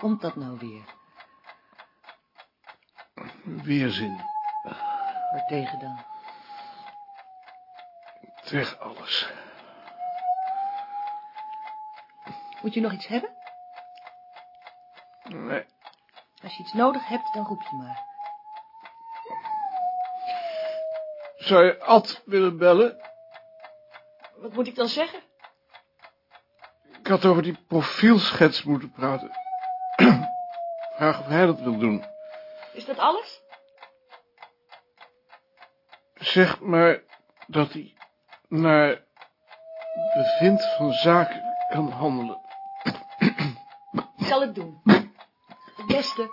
Komt dat nou weer? Weerzin. Waartegen dan? Tegen alles. Moet je nog iets hebben? Nee, Als je iets nodig hebt, dan roep je maar. zou je Ad willen bellen? Wat moet ik dan zeggen? Ik had over die profielschets moeten praten. Vraag of hij dat wil doen. Is dat alles? Zeg maar dat hij naar bevind van zaken kan handelen. Ik zal het doen. Het beste.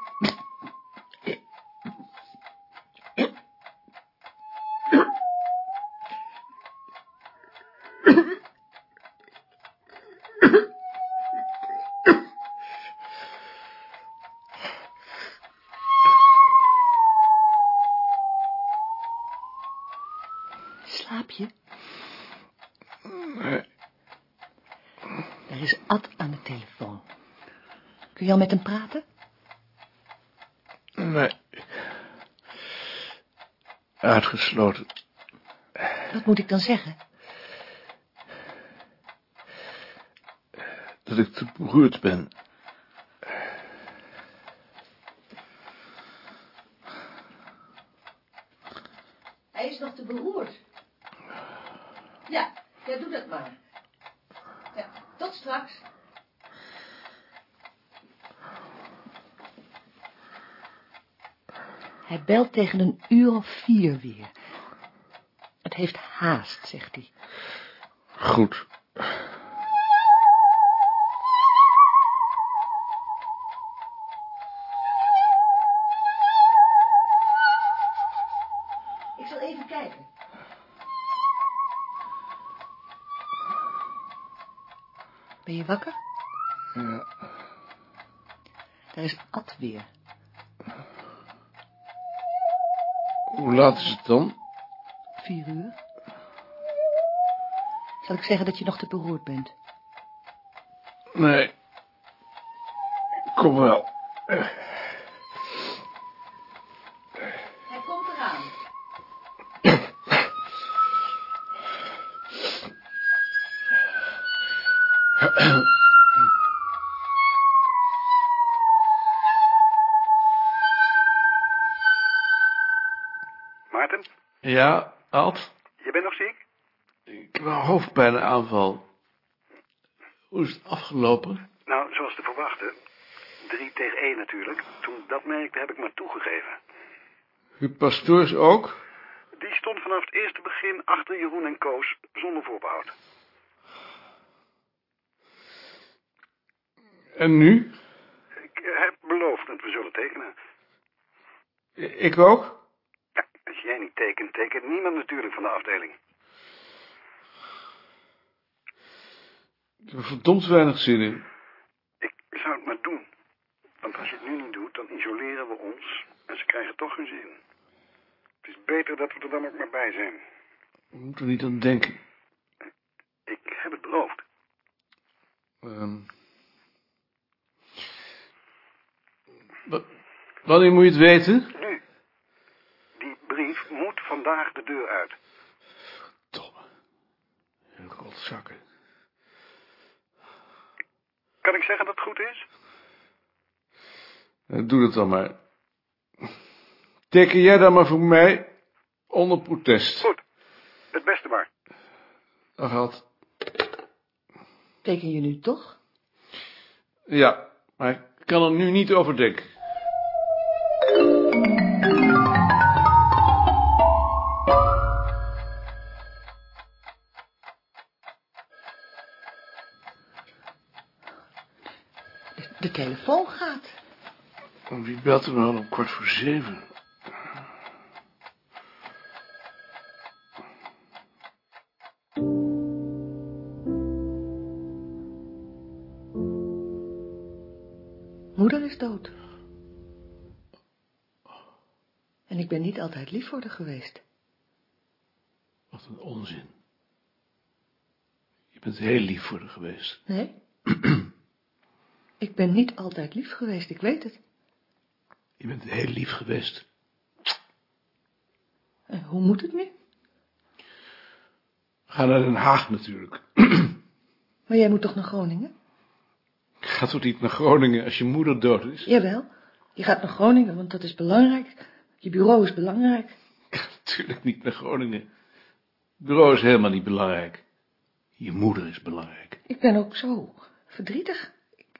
Is Ad aan de telefoon. Kun je al met hem praten? nee. Uitgesloten. Wat moet ik dan zeggen? Dat ik te beroerd ben. Hij is nog te beroerd. Ja, ja, doe dat maar. Ja, tot straks. Hij belt tegen een uur of vier weer. Het heeft haast, zegt hij. Goed. Ik zal even kijken. Ben je wakker? Ja, Daar is Ad weer. hoe laat is het dan? Vier uur. Zal ik zeggen dat je nog te beroerd bent? Nee. Kom wel. Ja, Ad? je bent nog ziek? Ik heb een hoofdpijnaanval. Hoe is het afgelopen? Nou, zoals te verwachten. Drie tegen één natuurlijk. Toen ik dat merkte, heb ik maar toegegeven. Uw pastoors ook? Die stond vanaf het eerste begin achter Jeroen en Koos, zonder voorbehoud. En nu? Ik heb beloofd dat we zullen tekenen. Ik ook? Als jij niet tekent, tekent niemand natuurlijk van de afdeling. Ik heb er verdomd weinig zin in. Ik zou het maar doen. Want als je het nu niet doet, dan isoleren we ons en ze krijgen toch hun zin. Het is beter dat we er dan ook maar bij zijn. Ik moet er niet aan denken. Ik heb het beloofd. Ehm. Wa- Wanneer moet je het weten? Moet vandaag de deur uit. Domme. Rotzakken. Kan ik zeggen dat het goed is? Eh, Doe dat dan maar. Teken jij dan maar voor mij onder protest. Goed. Het beste maar. Dag, Ad. Teken je nu toch? Ja, maar ik kan er nu niet over denken. Telefoon gaat. Wie belt er nou om kwart voor zeven? Moeder is dood. En ik ben niet altijd lief voor haar geweest. Wat een onzin. Je bent heel lief voor haar geweest. Nee? Ik ben niet altijd lief geweest, ik weet het. Je bent heel lief geweest. En hoe moet het nu? Ga naar Den Haag natuurlijk. Maar jij moet toch naar Groningen? Ik ga toch niet naar Groningen als je moeder dood is? Jawel, je gaat naar Groningen, want dat is belangrijk. Je bureau is belangrijk. Ik ga natuurlijk niet naar Groningen. Het bureau is helemaal niet belangrijk. Je moeder is belangrijk. Ik ben ook zo verdrietig.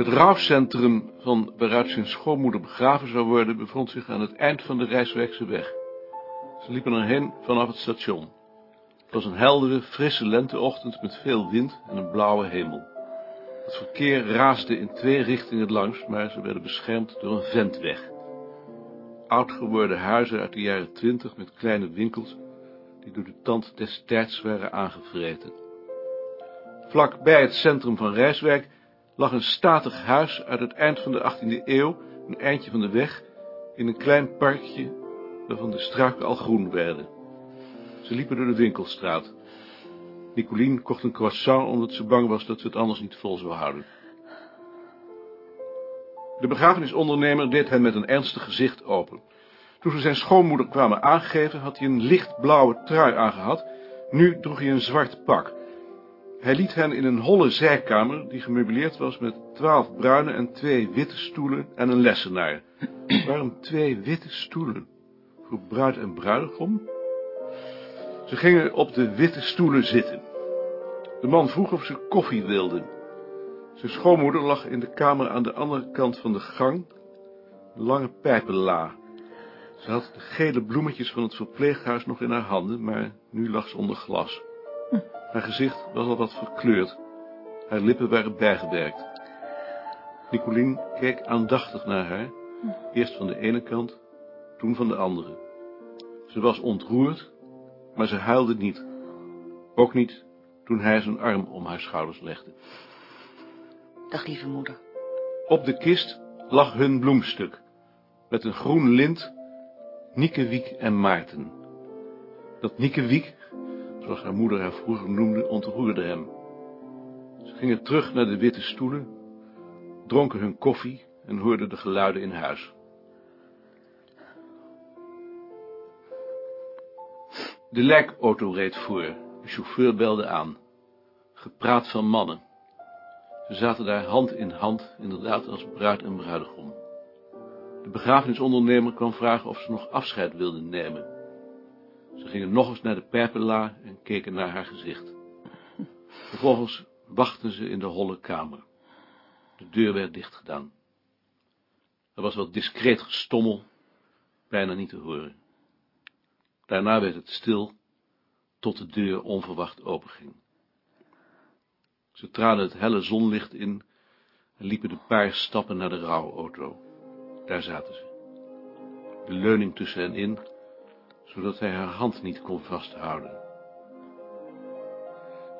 Het rouwcentrum van waaruit zijn schoonmoeder begraven zou worden, bevond zich aan het eind van de Rijswijkse weg. Ze liepen erheen vanaf het station. Het was een heldere, frisse lenteochtend met veel wind en een blauwe hemel. Het verkeer raasde in twee richtingen langs, maar ze werden beschermd door een ventweg. Oud geworden huizen uit de jaren twintig met kleine winkels, die door de tand des tijds waren aangevreten. Vlak bij het centrum van Rijswijk lag een statig huis uit het eind van de 18e eeuw, een eindje van de weg, in een klein parkje waarvan de struiken al groen werden. Ze liepen door de winkelstraat. Nicolien kocht een croissant omdat ze bang was dat ze het anders niet vol zou houden. De begrafenisondernemer deed hen met een ernstig gezicht open. Toen ze zijn schoonmoeder kwamen aangeven, had hij een lichtblauwe trui aangehad. Nu droeg hij een zwart pak. Hij liet hen in een holle zijkamer, die gemeubileerd was met twaalf bruine en twee witte stoelen en een lessenaar. Waarom twee witte stoelen? Voor bruid en bruidegom? Ze gingen op de witte stoelen zitten. De man vroeg of ze koffie wilden. Zijn schoonmoeder lag in de kamer aan de andere kant van de gang, een lange pijpenla. Ze had de gele bloemetjes van het verpleeghuis nog in haar handen, maar nu lag ze onder glas. Haar gezicht was al wat verkleurd. Haar lippen waren bijgewerkt. Nicolien keek aandachtig naar haar, eerst van de ene kant, toen van de andere. Ze was ontroerd, maar ze huilde niet. Ook niet toen hij zijn arm om haar schouders legde. Dag, lieve moeder. Op de kist lag hun bloemstuk, met een groen lint, Nieke, Wiek en Maarten. Dat Nieke Wiek, zoals haar moeder haar vroeger noemde, ontroerde hem. Ze gingen terug naar de witte stoelen, dronken hun koffie en hoorden de geluiden in huis. De lijkauto reed voor, de chauffeur belde aan. Gepraat van mannen. Ze zaten daar hand in hand, inderdaad als bruid en bruidegom. De begrafenisondernemer kwam vragen of ze nog afscheid wilden nemen. Ze gingen nog eens naar de perpela en keken naar haar gezicht. Vervolgens wachten ze in de holle kamer. De deur werd dichtgedaan. Er was wat discreet gestommel, bijna niet te horen. Daarna werd het stil, tot de deur onverwacht openging. Ze traden het helle zonlicht in en liepen de paar stappen naar de rouwauto. Daar zaten ze. De leuning tussen hen in, zodat hij haar hand niet kon vasthouden.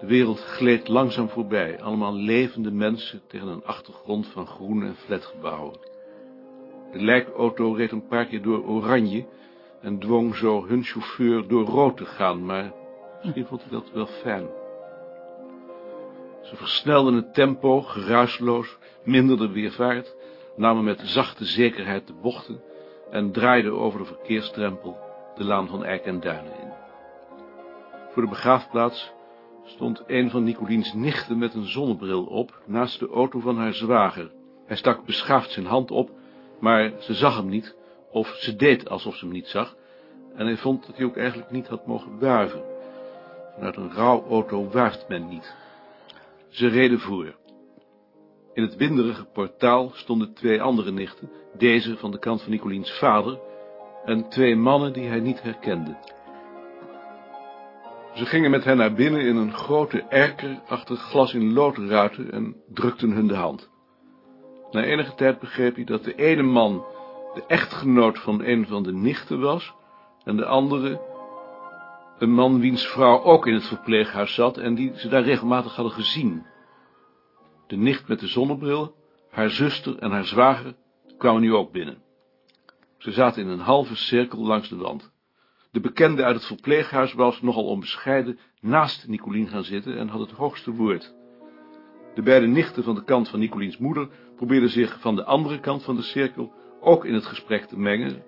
De wereld gleed langzaam voorbij, allemaal levende mensen tegen een achtergrond van groene en flatgebouwen. De lijkauto reed een paar keer door oranje en dwong zo hun chauffeur door rood te gaan, maar misschien vond hij dat wel fijn. Ze versnelden het tempo, geruisloos, minderden weervaart, namen met zachte zekerheid de bochten en draaiden over de verkeersdrempel de laan van Eik en Duinen in. Voor de begraafplaats stond een van Nicoliens nichten met een zonnebril op, naast de auto van haar zwager. Hij stak beschaafd zijn hand op, maar ze zag hem niet, of ze deed alsof ze hem niet zag, en hij vond dat hij ook eigenlijk niet had mogen wuiven. Vanuit een rouwauto wuift men niet. Ze reden voor. In het winderige portaal stonden twee andere nichten, deze van de kant van Nicoliens vader, en twee mannen die hij niet herkende. Ze gingen met hen naar binnen in een grote erker achter glas in loodruiten en drukten hun de hand. Na enige tijd begreep hij dat de ene man de echtgenoot van een van de nichten was, en de andere een man wiens vrouw ook in het verpleeghuis zat en die ze daar regelmatig hadden gezien. De nicht met de zonnebril, haar zuster en haar zwager kwamen nu ook binnen. Ze zaten in een halve cirkel langs de wand. De bekende uit het verpleeghuis was nogal onbescheiden naast Nicolien gaan zitten en had het hoogste woord. De beide nichten van de kant van Nicoliens moeder probeerden zich van de andere kant van de cirkel ook in het gesprek te mengen,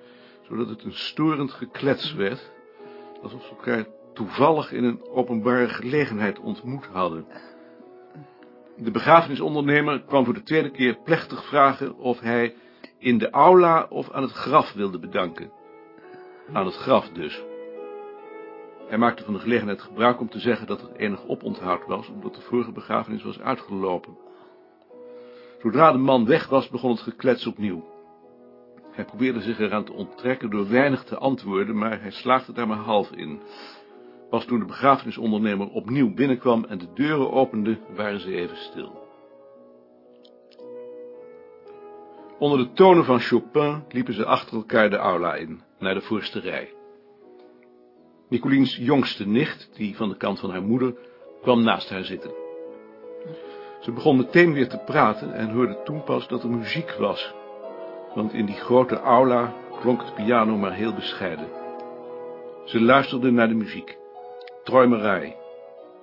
zodat het een storend geklets werd, alsof ze elkaar toevallig in een openbare gelegenheid ontmoet hadden. De begrafenisondernemer kwam voor de tweede keer plechtig vragen of hij in de aula of aan het graf wilde bedanken. Aan het graf dus. Hij maakte van de gelegenheid gebruik om te zeggen dat er enig oponthoud was, omdat de vorige begrafenis was uitgelopen. Zodra de man weg was, begon het geklets opnieuw. Hij probeerde zich eraan te onttrekken door weinig te antwoorden, maar hij slaagde daar maar half in. Pas toen de begrafenisondernemer opnieuw binnenkwam en de deuren opende, waren ze even stil. Onder de tonen van Chopin liepen ze achter elkaar de aula in, naar de voorste rij. Nicoliens jongste nicht, die van de kant van haar moeder, kwam naast haar zitten. Ze begon meteen weer te praten en hoorde toen pas dat er muziek was, want in die grote aula klonk het piano maar heel bescheiden. Ze luisterde naar de muziek, Träumerij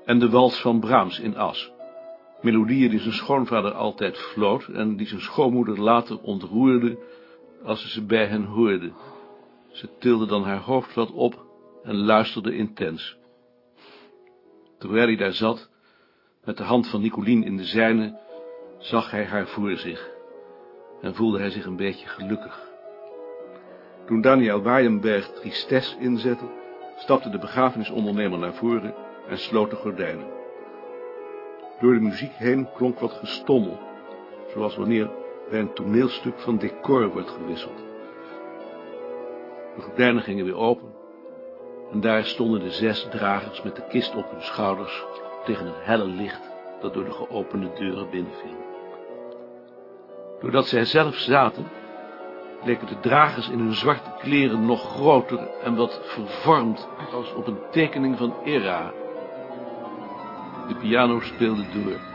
en de wals van Brahms in As, melodieën die zijn schoonvader altijd floot en die zijn schoonmoeder later ontroerde als ze ze bij hen hoorde. Ze tilde dan haar hoofd wat op en luisterde intens. Terwijl hij daar zat, met de hand van Nicolien in de zijne, zag hij haar voor zich en voelde hij zich een beetje gelukkig. Toen Daniel Waaienberg tristesse inzette, stapte de begrafenisondernemer naar voren en sloot de gordijnen. Door de muziek heen klonk wat gestommel, zoals wanneer bij een toneelstuk van decor wordt gewisseld. De gordijnen gingen weer open en daar stonden de zes dragers met de kist op hun schouders tegen het helle licht dat door de geopende deuren binnenviel. Doordat zij zelf zaten, leken de dragers in hun zwarte kleren nog groter en wat vervormd als op een tekening van Era. De piano speelde door.